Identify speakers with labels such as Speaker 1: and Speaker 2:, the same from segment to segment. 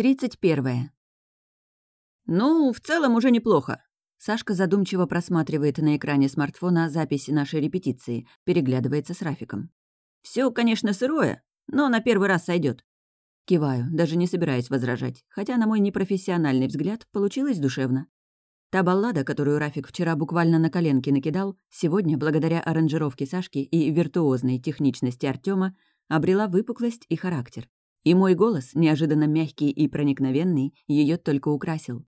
Speaker 1: Тридцать первое. «Ну, в целом уже неплохо». Сашка задумчиво просматривает на экране смартфона записи нашей репетиции, переглядывается с Рафиком. Все, конечно, сырое, но на первый раз сойдет. Киваю, даже не собираясь возражать, хотя, на мой непрофессиональный взгляд, получилось душевно. Та баллада, которую Рафик вчера буквально на коленке накидал, сегодня, благодаря аранжировке Сашки и виртуозной техничности Артема, обрела выпуклость и характер. И мой голос, неожиданно мягкий и проникновенный, ее только украсил.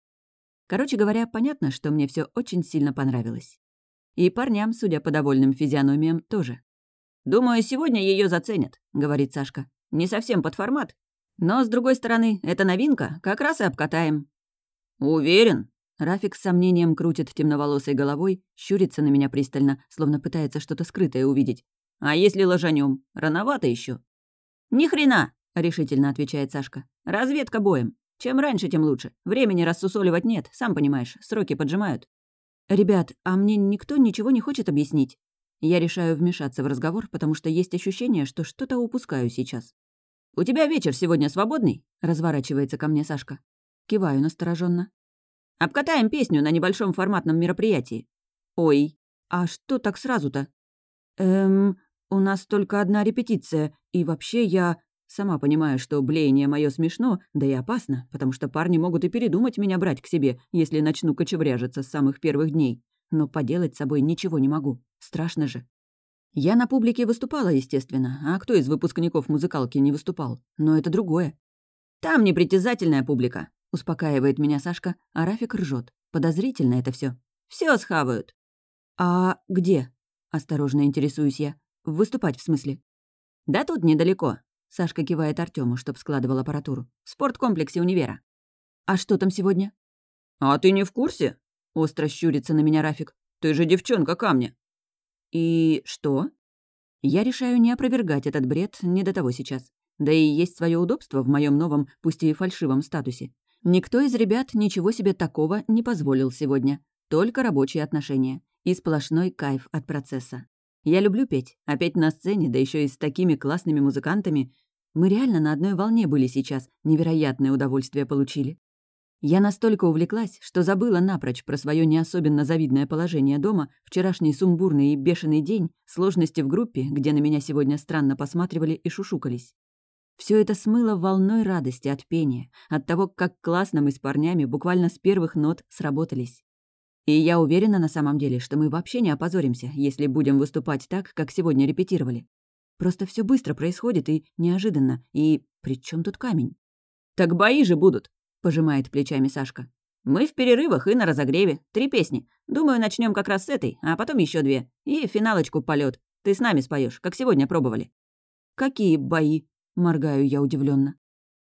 Speaker 1: Короче говоря, понятно, что мне все очень сильно понравилось. И парням, судя по довольным физиономиям, тоже. «Думаю, сегодня ее заценят», — говорит Сашка. «Не совсем под формат. Но, с другой стороны, это новинка, как раз и обкатаем». «Уверен?» Рафик с сомнением крутит темноволосой головой, щурится на меня пристально, словно пытается что-то скрытое увидеть. «А если ложанем? Рановато еще. «Ни хрена!» — решительно отвечает Сашка. «Разведка боем. Чем раньше, тем лучше. Времени рассусоливать нет, сам понимаешь, сроки поджимают». «Ребят, а мне никто ничего не хочет объяснить?» Я решаю вмешаться в разговор, потому что есть ощущение, что что-то упускаю сейчас. «У тебя вечер сегодня свободный?» — разворачивается ко мне Сашка. Киваю настороженно. «Обкатаем песню на небольшом форматном мероприятии». «Ой, а что так сразу-то?» «Эм, у нас только одна репетиция, и вообще я...» Сама понимаю, что блеяние мое смешно, да и опасно, потому что парни могут и передумать меня брать к себе, если начну кочевряжиться с самых первых дней. Но поделать с собой ничего не могу. Страшно же. Я на публике выступала, естественно, а кто из выпускников музыкалки не выступал? Но это другое. «Там непритязательная публика», — успокаивает меня Сашка, а Рафик ржет. Подозрительно это все. Все схавают. «А где?» — осторожно интересуюсь я. «Выступать, в смысле?» «Да тут недалеко», — Сашка кивает Артему, чтоб складывал аппаратуру. «В спорткомплексе универа». «А что там сегодня?» «А ты не в курсе?» — остро щурится на меня Рафик. «Ты же девчонка камня». «И что?» Я решаю не опровергать этот бред, не до того сейчас. Да и есть свое удобство в моем новом, пусть и фальшивом статусе. Никто из ребят ничего себе такого не позволил сегодня. Только рабочие отношения. И сплошной кайф от процесса. Я люблю петь, а петь на сцене, да еще и с такими классными музыкантами. Мы реально на одной волне были сейчас, невероятное удовольствие получили. Я настолько увлеклась, что забыла напрочь про свое не особенно завидное положение дома, вчерашний сумбурный и бешеный день, сложности в группе, где на меня сегодня странно посматривали и шушукались. Все это смыло волной радости от пения, от того, как классно мы с парнями буквально с первых нот сработались. И я уверена на самом деле, что мы вообще не опозоримся, если будем выступать так, как сегодня репетировали. Просто все быстро происходит и неожиданно, и при чем тут камень? «Так бои же будут!» — пожимает плечами Сашка. «Мы в перерывах и на разогреве. Три песни. Думаю, начнем как раз с этой, а потом еще две. И финалочку полет. Ты с нами споешь, как сегодня пробовали». «Какие бои?» — моргаю я удивленно.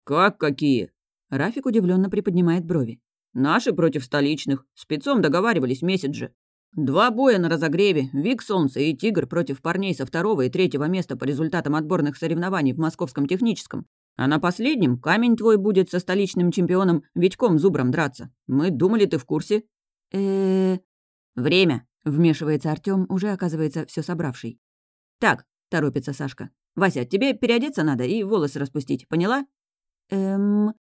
Speaker 1: «Как какие?» Рафик удивленно приподнимает брови. «Наши против столичных. Спецом договаривались месяц же. Два боя на разогреве. Вик Солнце и Тигр против парней со второго и третьего места по результатам отборных соревнований в Московском техническом. А на последнем камень твой будет со столичным чемпионом Витьком Зубром драться. Мы думали, ты в курсе. э Время. Вмешивается Артём, уже оказывается все собравший. Так, торопится Сашка. Вася, тебе переодеться надо и волосы распустить, поняла? Эм...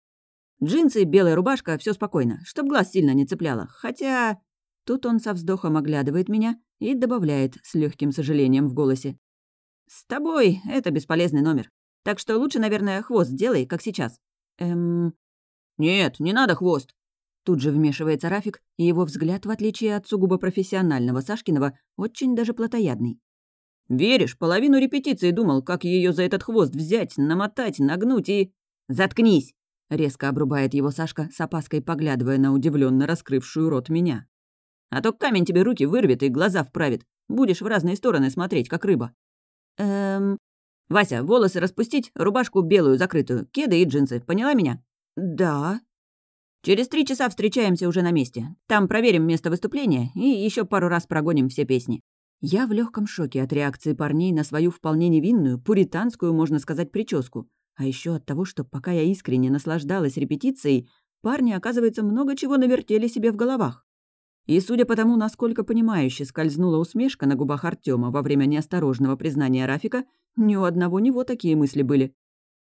Speaker 1: Джинсы, белая рубашка, все спокойно, чтоб глаз сильно не цепляло. Хотя... Тут он со вздохом оглядывает меня и добавляет с легким сожалением в голосе. «С тобой это бесполезный номер. Так что лучше, наверное, хвост сделай, как сейчас. Эм... Нет, не надо хвост. Тут же вмешивается Рафик, и его взгляд, в отличие от сугубо профессионального Сашкиного, очень даже плотоядный. «Веришь, половину репетиции думал, как ее за этот хвост взять, намотать, нагнуть и...» «Заткнись!» — резко обрубает его Сашка, с опаской поглядывая на удивленно раскрывшую рот меня. «А то камень тебе руки вырвет и глаза вправит. Будешь в разные стороны смотреть, как рыба». «Эм...» «Вася, волосы распустить, рубашку белую закрытую, кеды и джинсы. Поняла меня?» «Да». «Через три часа встречаемся уже на месте. Там проверим место выступления и еще пару раз прогоним все песни». Я в легком шоке от реакции парней на свою вполне невинную, пуританскую, можно сказать, прическу. А еще от того, что пока я искренне наслаждалась репетицией, парни, оказывается, много чего навертели себе в головах. И судя по тому, насколько понимающе скользнула усмешка на губах Артема во время неосторожного признания Рафика, ни у одного него такие мысли были.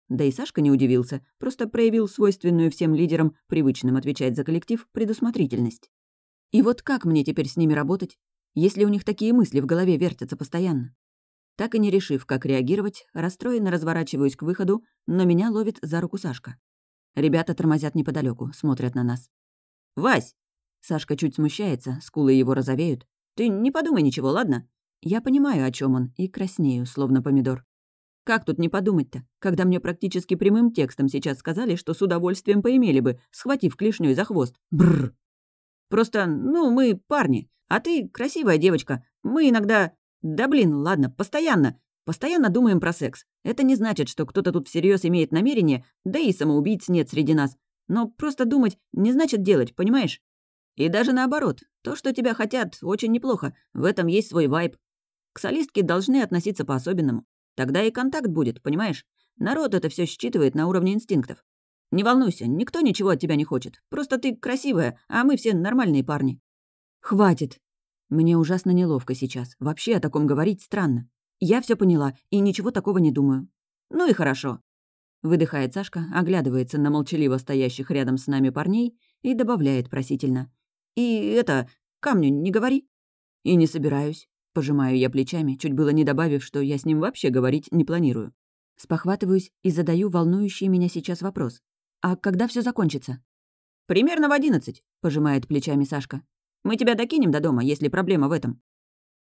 Speaker 1: Да и Сашка не удивился, просто проявил свойственную всем лидерам, привычным отвечать за коллектив, предусмотрительность. И вот как мне теперь с ними работать, если у них такие мысли в голове вертятся постоянно? Так и не решив, как реагировать, расстроенно разворачиваюсь к выходу, но меня ловит за руку Сашка. Ребята тормозят неподалеку, смотрят на нас. «Вась!» Сашка чуть смущается, скулы его розовеют. «Ты не подумай ничего, ладно?» Я понимаю, о чем он, и краснею, словно помидор. Как тут не подумать-то, когда мне практически прямым текстом сейчас сказали, что с удовольствием поимели бы, схватив клешнёй за хвост. Бррр. Просто, ну, мы парни, а ты красивая девочка. Мы иногда... Да блин, ладно, постоянно. Постоянно думаем про секс. Это не значит, что кто-то тут всерьез имеет намерение, да и самоубийц нет среди нас. Но просто думать не значит делать, понимаешь? И даже наоборот, то, что тебя хотят, очень неплохо. В этом есть свой вайб. К солистке должны относиться по-особенному. Тогда и контакт будет, понимаешь? Народ это все считывает на уровне инстинктов. Не волнуйся, никто ничего от тебя не хочет. Просто ты красивая, а мы все нормальные парни. Хватит. Мне ужасно неловко сейчас. Вообще о таком говорить странно. Я все поняла и ничего такого не думаю. Ну и хорошо. Выдыхает Сашка, оглядывается на молчаливо стоящих рядом с нами парней и добавляет просительно. «И это, камню не говори». «И не собираюсь». Пожимаю я плечами, чуть было не добавив, что я с ним вообще говорить не планирую. Спохватываюсь и задаю волнующий меня сейчас вопрос. «А когда все закончится?» «Примерно в одиннадцать», — пожимает плечами Сашка. «Мы тебя докинем до дома, если проблема в этом».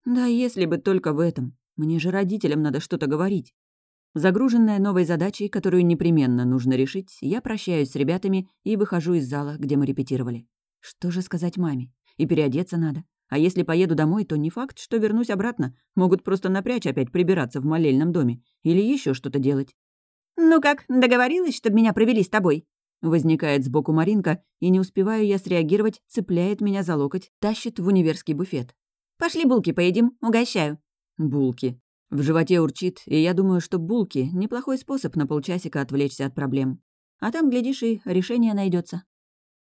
Speaker 1: «Да если бы только в этом. Мне же родителям надо что-то говорить». Загруженная новой задачей, которую непременно нужно решить, я прощаюсь с ребятами и выхожу из зала, где мы репетировали. Что же сказать маме? И переодеться надо. А если поеду домой, то не факт, что вернусь обратно. Могут просто напрячь опять прибираться в молельном доме. Или еще что-то делать. «Ну как, договорилась, чтобы меня провели с тобой?» Возникает сбоку Маринка, и не успеваю я среагировать, цепляет меня за локоть, тащит в универский буфет. «Пошли булки поедим, угощаю». Булки. В животе урчит, и я думаю, что булки — неплохой способ на полчасика отвлечься от проблем. А там, глядишь, и решение найдется.